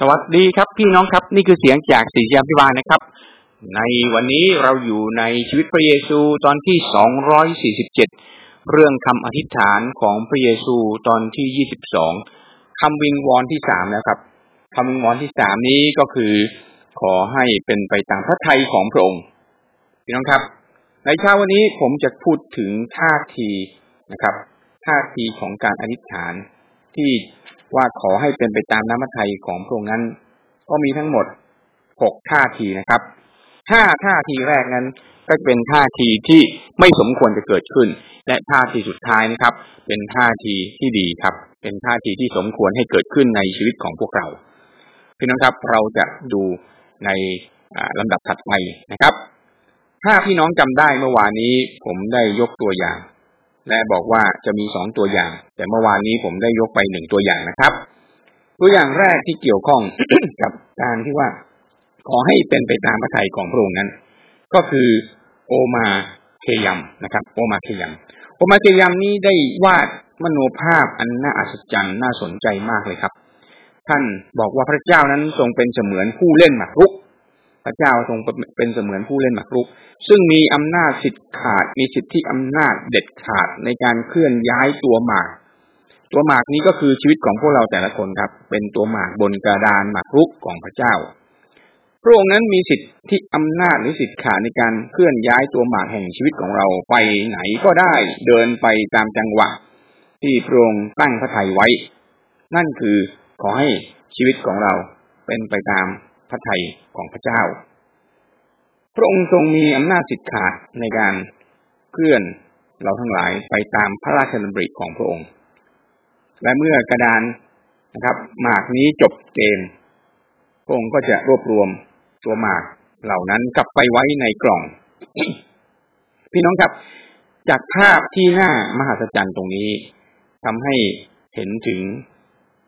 สวัสดีครับพี่น้องครับ นี่คือเสียงจากศิษยาพิบาลนะครับ ในวันนี้เราอยู่ในชีวิตพระเยซูตอนที่สองร้อยสี่สิบเจ็ดเรื่องคำอธิษฐานของพระเยซูตอนที่ยี่สิบสองคำวิงวอนที่สามนะครับคำวิงวอนที่สามนี้ก็คือขอให้เป็นไปตามพระทัยของพระองค์พี่น้องครับ ในเช้าวันนี้ผมจะพูดถึงท่าทีนะครับท่าทีของการอธิษฐานที่ ว่าขอให้เป็นไปตามน้ำพระทัยของพระองค์นั้น ก็มีทั้งหมดหกท่าทีนะครับห้าท่าทีแรกนั้น ก็เป็นท่าทีที่ไม่สมควรจะเกิดขึ้น และท่าทีสุดท้ายนะครับ เป็นท่าทีที่ดีครับ เป็นท่าทีที่สมควรให้เกิดขึ้นในชีวิตของพวกเราพี่น้องครับเราจะดูในลำดับถัดไปนะครับ ถ้าพี่น้องจำได้เมื่อวานนี้ผมได้ยกตัวอย่าง และบอกว่าจะมีสองตัวอย่าง แต่เมื่อวานนี้ผมได้ยกไปหนึ่งตัวอย่างนะครับ ตัวอย่างแรกที่เกี่ยวข้องกับการที่ว่า ขอให้เป็นไปตามพระทัยของพระองค์นั้น ก็คือโอมาเคยัมนะครับ โอมาเคยัมโอมาเคยัมนี้ได้วาดมโนภาพอันน่าอัศจรรย์น่าสนใจมากเลยครับ ท่านบอกว่าพระเจ้านั้นทรงเป็นเสมือนผู้เล่นหมากรุก พระเจ้าทรงเป็นเสมือนผู้เล่นหมากรุก ซึ่งมีอำนาจสิทธิขาด มีสิทธิอำนาจเด็ดขาดในการเคลื่อนย้ายตัวหมาก ตัวหมากนี้ก็คือชีวิตของพวกเราแต่ละคนครับ เป็นตัวหมากบนกระดานหมากรุกของพระเจ้า พระองค์นั้นมีสิทธิอำนาจหรือสิทธิขาดในการเคลื่อนย้ายตัวหมากแห่งชีวิตของเราไปไหนก็ได้เดินไปตามจังหวะ ที่พระองค์ตั้งพระทัยไว้ นั่นคือขอให้ชีวิตของเราเป็นไปตาม ระทัยของพระเจ้า พระองค์ทรงมีอำนาจสิทธิ์ขาดในการเคลื่อนเราทั้งหลายไปตามพระราชดำริของพระองค์ และเมื่อกระดานนะครับ หมากนี้จบเกมพระองค์ก็จะรวบรวมตัวหมากเหล่านั้นกลับไปไว้ในกล่อง พี่น้องครับ จากภาพที่หน้ามหัศจรรย์ตรงนี้ทำให้เห็นถึง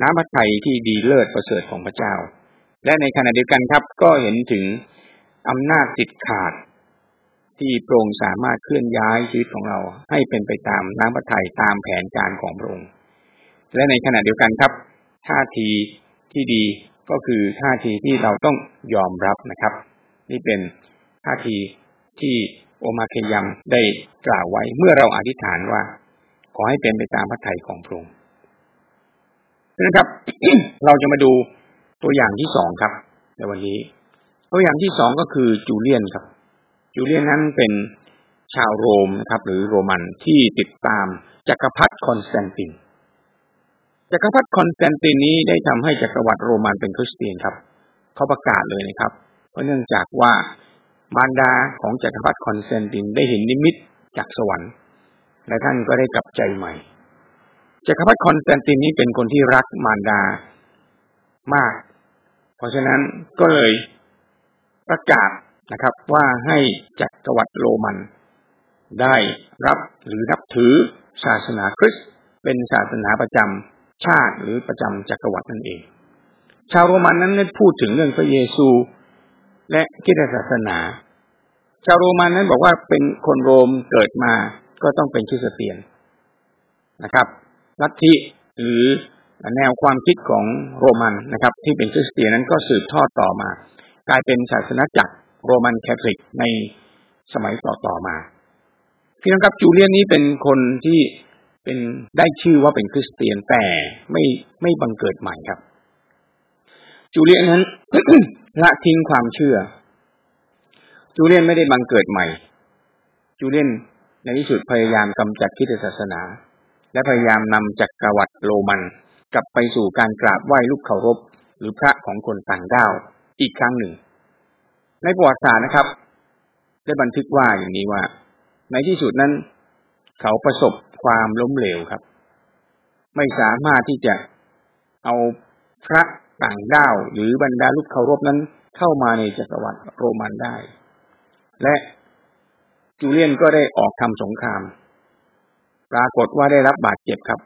น้ำพระทัยที่ดีเลิศประเสริฐของพระเจ้า และในขณะเดียวกันครับ ก็เห็นถึงอำนาจติดขาด ที่โปร่งสามารถเคลื่อนย้ายชีวิตของเรา ให้เป็นไปตามน้ำพระทัยตามแผนการของพระองค์ และในขณะเดียวกันครับ ท่าทีที่ดีก็คือท่าทีที่เราต้องยอมรับนะครับ นี่เป็นท่าทีที่โอมาร์ คัยยามได้กล่าวไว้เมื่อเราอธิษฐานว่า ขอให้เป็นไปตามพระทัยของพระองค์นะครับ เราจะมาดู ตัวอย่างที่สองครับ ในวันนี้ ตัวอย่างที่สองก็คือจูเลียนครับ จูเลียนนั้นเป็นชาวโรมนะครับ หรือโรมันที่ติดตามจักรพรรดิคอนสแตนตินจักรพรรดิคอนสแตนตินนี้ได้ทำให้จักรวรรดิโรมันเป็นคริสเตียนครับ เขาประกาศเลยนะครับ เพราะเนื่องจากว่ามารดาของจักรพรรดิคอนสแตนตินได้เห็นนิมิตจากสวรรค์ และท่านก็ได้กลับใจใหม่จักรพรรดิคอนสแตนตินนี้เป็นคนที่รักมารดามาก เพราะฉะนั้นก็เลยประกาศนะครับ ว่าให้จักรวรรดิโรมัน ได้รับหรือนับถือศาสนาคริสต์เป็นศาสนาประจำชาติหรือประจำจักรวรรดินั่นเอง ชาวโรมันนั้นได้พูดถึงเรื่องพระเยซู และคิดศาสนา ชาวโรมันนั้นบอกว่าเป็นคนโรมเกิดมาก็ต้องเป็นคริสเตียนนะครับลัทธิหรือ แนวความคิดของโรมันนะครับ ที่เป็นคริสเตียนนั้นก็สืบทอดต่อมา กลายเป็นศาสนาจักรโรมันแคทอลิกในสมัยต่อต่อมาพี่น้องครับจูเลียนนี้เป็นคนที่เป็นได้ชื่อว่าเป็นคริสเตียนแต่ไม่ไม่บังเกิดใหม่ครับ จูเลียนนั้นละทิ้งความเชื่อ จูเลียนไม่ได้บังเกิดใหม่ จูเลียนในที่สุดพยายามกำจัดคิดศาสนา และพยายามนำจักรวรรดิโรมัน กลับไปสู่การกราบไหว้ลูกเคารพ หรือพระของคนต่างด้าวอีกครั้งหนึ่ง ในประวัติศาสตร์นะครับ ได้บันทึกว่าอย่างนี้ว่า ในที่สุดนั้น เขาประสบความล้มเหลวครับ ไม่สามารถที่จะเอาพระต่างด้าว หรือบรรดาลูกเคารพนั้น เข้ามาในจักรวรรดิโรมันได้ และจูเลียนก็ได้ออกทำสงคราม ปรากฏว่าได้รับบาดเจ็บครับ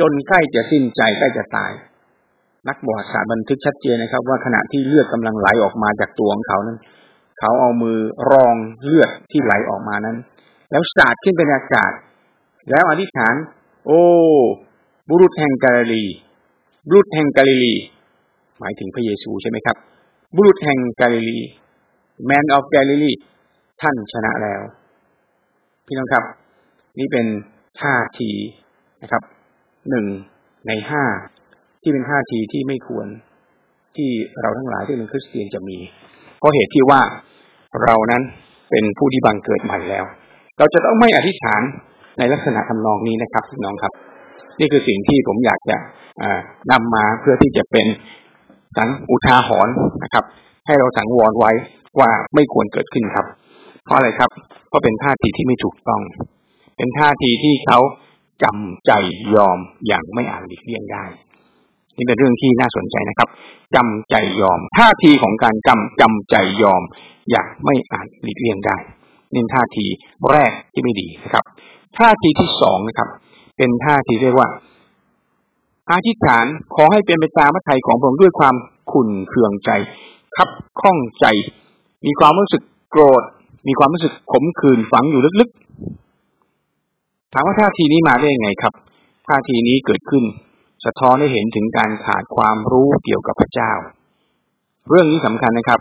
จนใกล้จะสิ้นใจใกล้จะตาย นักบวชศาสตร์บันทึกชัดเจนนะครับ ว่าขณะที่เลือดกำลังไหลออกมาจากตัวของเขานั้น เขาเอามือรองเลือดที่ไหลออกมานั้น แล้วสาดขึ้นเป็นอากาศ แล้วอธิษฐาน โอ้บุรุษแห่งกาลิลีบุรุษแห่งกาลิลี หมายถึงพระเยซูใช่ไหมครับ บุรุษแห่งกาลิลี man of Galilee ท่านชนะแล้ว พี่น้องครับ นี่เป็นท่าทีนะครับ หนึ่งในห้าที่เป็นท่าทีที่ไม่ควรที่เราทั้งหลายที่เป็นคริสเตียนจะมีเพราะเหตุที่ว่าเรานั้นเป็นผู้ที่บังเกิดใหม่แล้ว เราจะต้องไม่อธิษฐานในลักษณะทำนองนี้นะครับพี่น้องครับ นี่คือสิ่งที่ผมอยากจะนำมาเพื่อที่จะเป็นสังอุทาหรณ์นะครับ ให้เราสังวรไว้ว่าไม่ควรเกิดขึ้นครับ เพราะอะไรครับเพราะเป็นท่าทีที่ไม่ถูกต้อง เป็นท่าทีที่เขา จำใจยอมอย่างไม่อาจหลีกเลี่ยงได้ นี่เป็นเรื่องที่น่าสนใจนะครับจำใจยอมท่าทีของการจำจำใจยอมอย่างไม่อาจหลีกเลี่ยงได้นี่ท่าทีแรกที่ไม่ดีนะครับท่าทีที่สองนะครับ เป็นท่าทีเรียกว่าอาธิษฐานขอให้เป็นไปตามพระทัยของพระองค์ด้วยความขุ่นเคืองใจ คับข้องใจ มีความรู้สึกโกรธ มีความรู้สึกขมขื่นฝังอยู่ลึกๆ ถามว่าท่าทีนี้มาได้ยังไงครับ ท่าทีนี้เกิดขึ้น สะท้อนให้เห็นถึงการขาดความรู้เกี่ยวกับพระเจ้า เรื่องนี้สำคัญนะครับ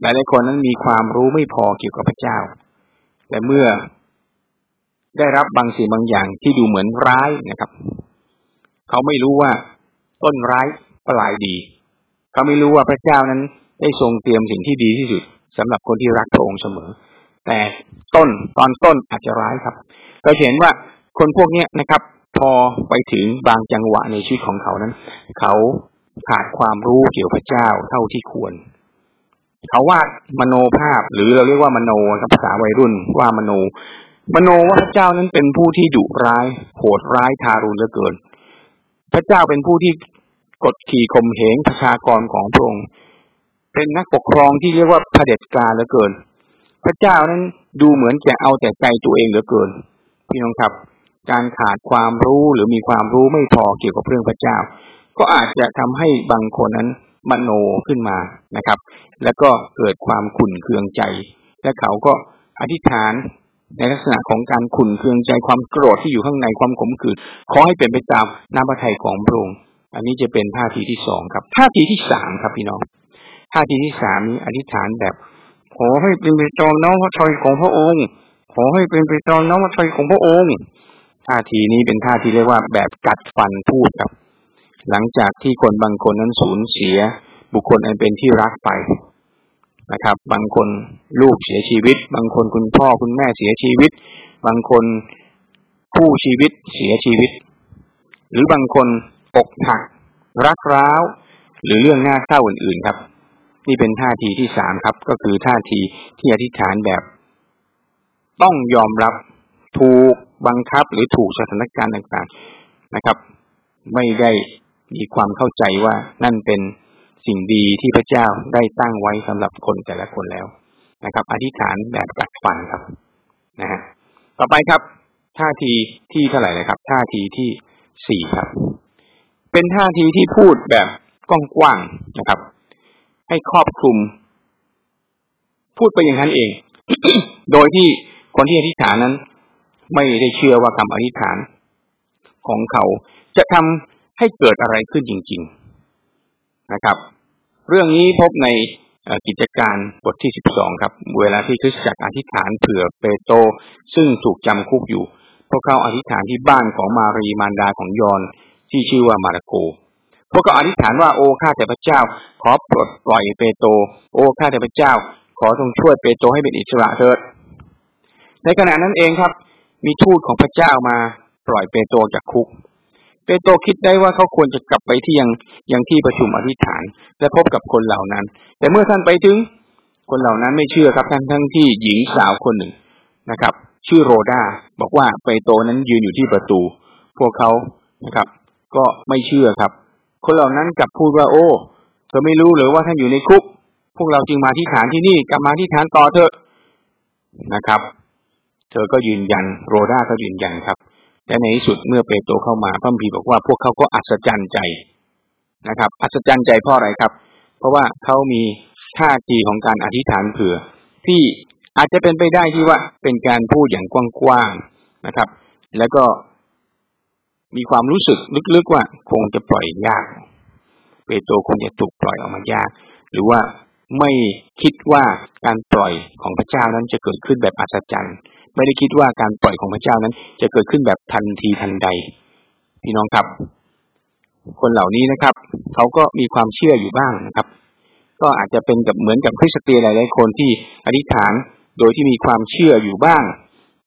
หลายๆคนนั้นมีความรู้ไม่พอเกี่ยวกับพระเจ้า แต่เมื่อได้รับบางสิ่งบางอย่างที่ดูเหมือนร้ายนะครับ เขาไม่รู้ว่าต้นร้ายปลายดี เขาไม่รู้ว่าพระเจ้านั้นได้ทรงเตรียมสิ่งที่ดีที่สุดสำหรับคนที่รักพระองค์เสมอ แต่ต้นตอนต้นอาจจะร้ายครับเราเห็นว่าคนพวกนี้นะครับ พอไปถึงบางจังหวะในชีวิตของเขานั้น เขาขาดความรู้เกี่ยวกับพระเจ้าเท่าที่ควร เขาวาดมโนภาพหรือเราเรียกว่ามโนครับภาษาวัยรุ่นว่ามโน มโนว่าพระเจ้านั้นเป็นผู้ที่ดุร้ายโหดร้ายทารุณเหลือเกิน พระเจ้าเป็นผู้ที่กดขี่ข่มเหงประชากรของพระองค์เป็นนักปกครองที่เรียกว่าเผด็จการเหลือเกิน พระเจ้านั้นดูเหมือนจะเอาแต่ใจตัวเองเหลือเกิน พี่น้องครับ การขาดความรู้หรือมีความรู้ไม่พอเกี่ยวกับเรื่องพระเจ้า ก็อาจจะทำให้บางคนนั้นมโนขึ้นมานะครับ แล้วก็เกิดความขุ่นเคืองใจ และเขาก็อธิษฐานในลักษณะของการขุ่นเคืองใจความโกรธที่อยู่ข้างในความขมขื่นขอให้เป็นไปตามน้ำพระทัยของพระองค์อันนี้จะเป็นท่าทีที่สองครับ ท่าทีที่สามครับพี่น้อง ท่าทีที่สามนี้อธิษฐานแบบ ขอให้เป็นไปตามน้อมพระทัยของพระองค์ ขอให้เป็นไปตามน้อมพระทัยของพระองค์ท่าทีนี้เป็นท่าที่เรียกว่าแบบกัดฟันพูดครับ หลังจากที่คนบางคนนั้นสูญเสีย บุคคลอันเป็นที่รักไปนะครับ บางคนลูกเสียชีวิต บางคนคุณพ่อคุณแม่เสียชีวิต บางคนผู้ชีวิตเสียชีวิต หรือบางคนอกหัก รักร้าว หรือเรื่องน่าเศร้าอื่นๆครับ นี่เป็นท่าทีที่สามครับ ก็คือท่าทีที่อธิษฐานแบบ ต้องยอมรับถูกบังคับหรือถูกสถานการณ์ต่างๆนะครับ ไม่ได้มีความเข้าใจว่านั่นเป็นสิ่งดีที่พระเจ้าได้ตั้งไว้สำหรับคนแต่ละคนแล้วนะครับ อธิษฐานแบบกัดฟันครับนะฮะต่อไปครับ ท่าทีที่เท่าไหร่นะครับ ท่าทีที่สี่ครับ เป็นท่าทีที่พูดแบบกว้างๆนะครับ ให้ครอบคลุม พูดไปอย่างนั้นเอง โดยที่คนที่อธิษฐานนั้น ไม่ได้เชื่อว่าคำอธิษฐานของเขาจะทำให้เกิดอะไรขึ้นจริง ๆนะครับ เรื่องนี้พบในกิจการบทที่สิบสองครับ เวลาที่คริสตจักรอธิษฐานเผื่อเปโตรซึ่งถูกจำคุกอยู่ พวกเขาอธิษฐานที่บ้านของมารีมารดาของยอนที่ชื่อว่ามาระโก พวกเขาอธิษฐานว่าโอ้ข้าแต่พระเจ้า ขอปลดปล่อยเปโตรโอ้ข้าแต่พระเจ้า ขอทรงช่วยเปโตรให้เป็นอิสระเถิด ในขณะนั้นเองครับ มีทูตของพระเจ้ามาปล่อยเปโตรจากคุก เปโตรคิดได้ว่าเขาควรจะกลับไปที่ยังยังที่ประชุมอธิษฐาน และพบกับคนเหล่านั้น แต่เมื่อท่านไปถึง คนเหล่านั้นไม่เชื่อครับทั้งทั้งที่หญิงสาวคนหนึ่งนะครับ ชื่อโรดาบอกว่าเปโตรนั้นยืนอยู่ที่ประตู พวกเขานะครับ ก็ไม่เชื่อครับ คนเหล่านั้นกลับพูดว่า โอ้เธอไม่รู้หรือว่าท่านอยู่ในคุก พวกเราจึงมาที่ฐานที่นี่กลับมาที่ฐานต่อเถอะนะครับ เธอก็ยืนยัน โรด้าก็ยืนยันครับและในที่สุดเมื่อเปโตรเข้ามาพระบีบอกว่าพวกเขาก็อัศจรรย์ใจนะครับ อัศจรรย์ใจเพราะอะไรครับ เพราะว่าเขามีท่าทีของการอธิษฐานเผื่อ ที่อาจจะเป็นไปได้ที่ว่าเป็นการพูดอย่างกว้างๆนะครับ แล้วก็ มีความรู้สึกลึกๆว่าคงจะปล่อยยาก เปโตรคงจะถูกปล่อยออกมายาก หรือว่าไม่คิดว่าการปล่อยของพระเจ้านั้นจะเกิดขึ้นแบบอัศจรรย์ไม่ได้คิดว่าการปล่อยของพระเจ้านั้น จะเกิดขึ้นแบบทันทีทันใด พี่น้องครับ คนเหล่านี้นะครับเขาก็มีความเชื่ออยู่บ้างนะครับ ก็อาจจะเป็นกับเหมือนกับคริสเตียนหลายๆคนที่อธิษฐานโดยที่มีความเชื่ออยู่บ้าง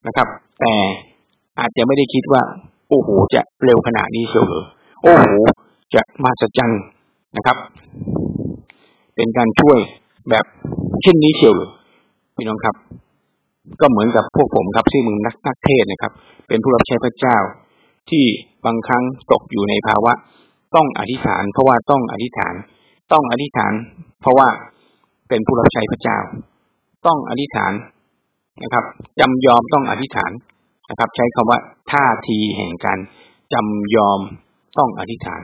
นะครับ แต่อาจจะไม่ได้คิดว่า โอ้โห จะเร็วขนาดนี้เชียวหรือโอ้โห จะมาสจันนะครับ เป็นการช่วยแบบเช่นนี้เชียวหรือพี่น้องครับ ก็เหมือนกับพวกผมครับที่มึงนักนักเทศนะครับ เป็นผู้รับใช้พระเจ้า ที่บางครั้งตกอยู่ในภาวะ ต้องอธิษฐาน เพราะว่าต้องอธิษฐาน ต้องอธิษฐาน เพราะว่าเป็นผู้รับใช้พระเจ้า ต้องอธิษฐานนะครับจำยอมต้องอธิษฐาน นะครับ ใช้คำว่าท่าทีแห่งการจำยอมต้องอธิษฐาน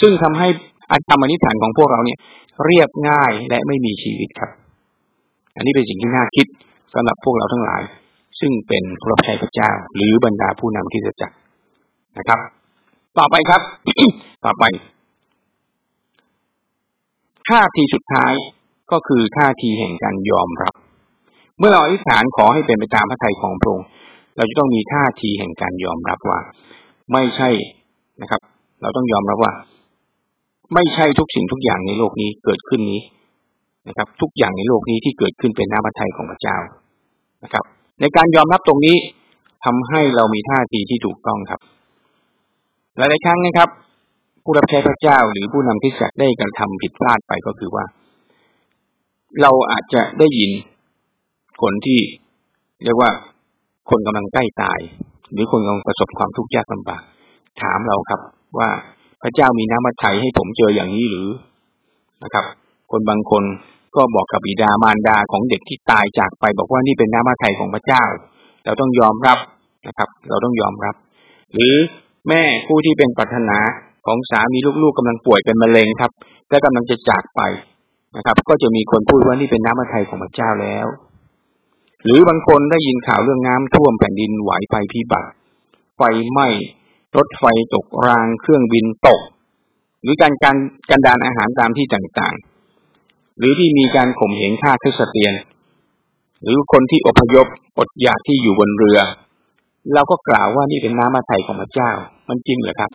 ซึ่งทำให้อัตรมอธิษฐานของพวกเราเนี่ย เรียบง่ายและไม่มีชีวิตครับ อันนี้เป็นสิ่งที่น่าคิดสำหรับพวกเราทั้งหลาย ซึ่งเป็นพระชัยพระเจ้า หรือบรรดาผู้นำที่จะจักนะครับ ต่อไปครับ ต่อไปท่าทีสุดท้ายก็คือท่าทีแห่งการยอมรับ เมื่อเราอธิษฐานขอให้เป็นไปตามพระทัยของพระองค์ เราจะต้องมีท่าทีแห่งการยอมรับว่า ไม่ใช่นะครับ เราต้องยอมรับว่า ไม่ใช่ทุกสิ่งทุกอย่างในโลกนี้เกิดขึ้นนี้นะครับ ทุกอย่างในโลกนี้ที่เกิดขึ้นเป็นน้ำพระทัยของพระเจ้านะครับ ในการยอมรับตรงนี้ทำให้เรามีท่าทีที่ถูกต้องครับหลายๆครั้งนะครับ ผู้รับใช้พระเจ้าหรือผู้นำที่สักได้กระทำผิดพลาดไปก็คือว่า เราอาจจะได้ยินคนที่เรียกว่า คนกำลังใกล้ตาย หรือคนกำลังประสบความทุกข์ยากลำบากถามเราครับ ว่าพระเจ้ามีน้ำมัทไทยให้ผมเจออย่างนี้หรือนะครับ คนบางคนก็บอกกับบิดามารดาของเด็กที่ตายจากไป บอกว่านี่เป็นน้ำมัทไทยของพระเจ้า เราต้องยอมรับนะครับ เราต้องยอมรับ หรือแม่ผู้ที่เป็นปรารถนาของสามีลูกๆกำลังป่วยเป็นมะเร็งครับและกำลังจะจากไปนะครับ ก็จะมีคนพูดว่านี่เป็นน้ำมัทไทยของพระเจ้าแล้ว หรือบางคนได้ยินข่าวเรื่องน้ำท่วมแผ่นดินไหวไฟพิบัติไฟไหม้รถไฟตกรางเครื่องบินตก หรือการการการดานอาหารตามที่ต่างๆ หรือที่มีการข่มเหงฆ่าคริสเตียน หรือคนที่อพยพอดอยากที่อยู่บนเรือ เราก็กล่าวว่านี่เป็นน้ำมาไถ่ของพระเจ้า มันจริงเหรอครับ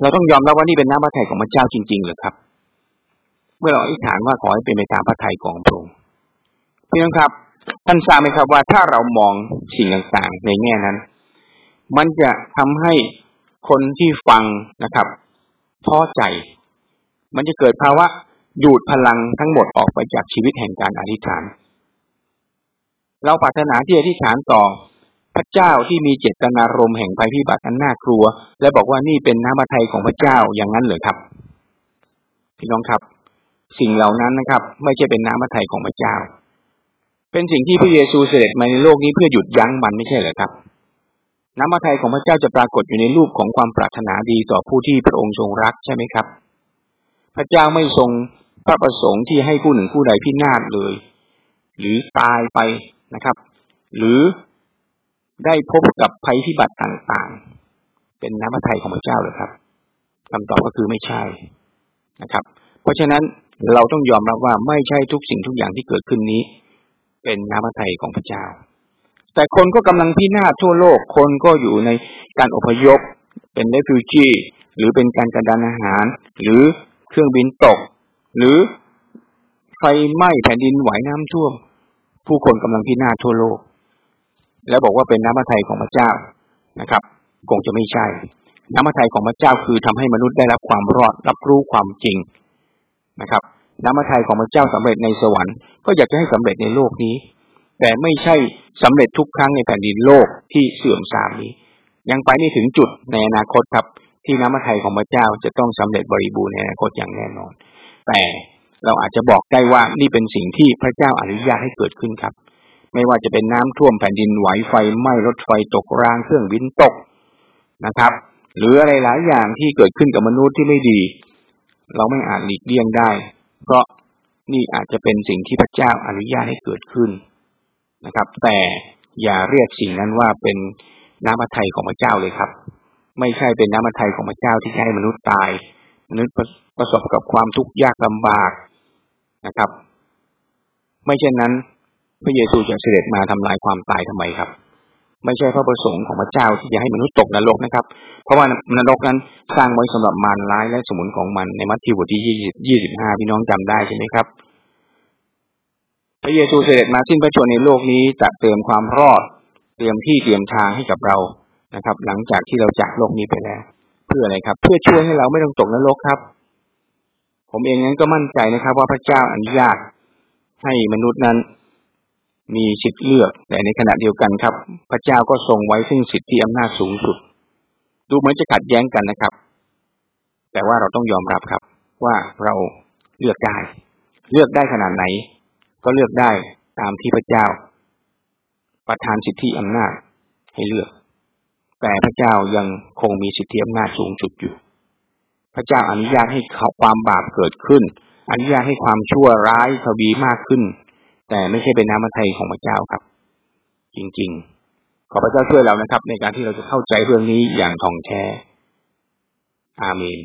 เราต้องยอมรับว่านี่เป็นน้ำมาไถ่ของพระเจ้าจริงๆเหรอครับ เมื่อเราอธิษฐานว่าขอให้เป็นไปตามพระทัยของพระองค์ พี่น้องครับ ท่านทราบไหมครับว่าถ้าเรามองสิ่งต่างๆ ในแง่นั้น มันจะทำให้คนที่ฟังนะครับท้อใจ มันจะเกิดภาวะดูดพลังทั้งหมดออกไปจากชีวิตแห่งการอธิษฐาน เราปรารถนาที่อธิษฐานต่อพระเจ้าที่มีเจตนารมณ์แห่งภัยพิบัติอันน่ากลัว และบอกว่านี่เป็นน้ำมัทไทยของพระเจ้าอย่างนั้นเหรอครับ พี่น้องครับ สิ่งเหล่านั้นนะครับ ไม่ใช่เป็นน้ำมัทไทยของพระเจ้า เป็นสิ่งที่พระเยซูเสด็จมาในโลกนี้เพื่อหยุดยั้งมันไม่ใช่เหรอครับ น้ำพระทัยของพระเจ้าจะปรากฏอยู่ในรูปของความปรารถนาดีต่อผู้ที่พระองค์ทรงรักใช่ไหมครับ พระเจ้าไม่ทรงพระประสงค์ที่ให้ผู้หนึ่งผู้ใดพินาศเลย หรือตายไปนะครับ หรือได้พบกับภัยพิบัติต่างๆ เป็นน้ำพระทัยของพระเจ้าหรือครับคำตอบก็คือไม่ใช่นะครับ เพราะฉะนั้นเราต้องยอมรับว่าไม่ใช่ทุกสิ่งทุกอย่างที่เกิดขึ้นนี้ เป็นน้ำพระทัยของพระเจ้า แต่คนก็กำลังพินาศทั่วโลก คนก็อยู่ในการอพยพ เป็นเรฟิวจีหรือเป็นการกระดานอาหาร หรือเครื่องบินตก หรือไฟไหม้แผ่นดินไหวน้ำท่วม ผู้คนกำลังพินาศทั่วโลก แล้วบอกว่าเป็นน้ำพระทัยของพระเจ้านะครับคงจะไม่ใช่ น้ำพระทัยของพระเจ้าคือทำให้มนุษย์ได้รับความรอดรับรู้ความจริงนะครับ น้ำพระทัยของพระเจ้าสำเร็จในสวรรค์ก็อยากจะให้สำเร็จในโลกนี้ แต่ไม่ใช่สำเร็จทุกครั้งในแผ่นดินโลกที่เสื่อมทรามนี้ ยังไปไม่ถึงจุดในอนาคตครับ ที่น้ำพระทัยของพระเจ้าจะต้องสำเร็จบริบูรณ์ในอนาคตอย่างแน่นอน แต่เราอาจจะบอกได้ว่านี่เป็นสิ่งที่พระเจ้าอนุญาตให้เกิดขึ้นครับ ไม่ว่าจะเป็นน้ำท่วมแผ่นดินไหวไฟไหม้รถไฟตกรางเครื่องบินตกนะครับ หรืออะไรหลายอย่างที่เกิดขึ้นกับมนุษย์ที่ไม่ดี เราไม่อาจหลีกเลี่ยงได้ เพราะนี่อาจจะเป็นสิ่งที่พระเจ้าอนุญาตให้เกิดขึ้นนะครับ แต่อย่าเรียกสิ่งนั้นว่าเป็นน้ำพระทัยของพระเจ้าเลยครับ ไม่ใช่เป็นน้ำมันไทยของพระเจ้าที่ให้มนุษย์ตายมนุษย์ประสบกับความทุกข์ยากลำบากนะครับ ไม่เช่นนั้น พระเยซูจะเสด็จมาทำลายความตายทำไมครับ ไม่ใช่พระประสงค์ของพระเจ้าที่จะให้มนุษย์ตกนรกนะครับ เพราะว่านรกนั้นสร้างไว้สำหรับมารร้ายและสมุนของมันในมัทธิวบทที่ยี่สิบห้าพี่น้องจำได้ใช่ไหมครับ พระเยซูเสด็จมาสิ้นพระชนในโลกนี้จะเติมความรอด เตรียมที่เตรียมทางให้กับเรานะครับ หลังจากที่เราจากโลกนี้ไปแล้ว เพื่ออะไรครับ เพื่อช่วยให้เราไม่ต้องตกนรกครับ ผมเองนั้นก็มั่นใจนะครับ ว่าพระเจ้าอนุญาตให้มนุษย์นั้น มีสิทธิเลือก แต่ในขณะเดียวกันครับ พระเจ้าก็ทรงไว้ซึ่งสิทธิอำนาจสูงสุด ดูเหมือนจะขัดแย้งกันนะครับ แต่ว่าเราต้องยอมรับครับ ว่าเราเลือกได้ เลือกได้ขนาดไหน ก็เลือกได้ตามที่พระเจ้า ประทานสิทธิอำนาจให้เลือก แต่พระเจ้ายังคงมีสิทธิอำนาจสูงสุดอยู่ พระเจ้าอนุญาตให้ความบาปเกิดขึ้นอนุญาตให้ความชั่วร้ายทวีมากขึ้น แต่ไม่ใช่เป็นน้ำมันไทยของพระเจ้าครับ จริง ๆ ขอพระเจ้าช่วยเรานะครับ ในการที่เราจะเข้าใจเรื่องนี้อย่างท่องแท้อาเมน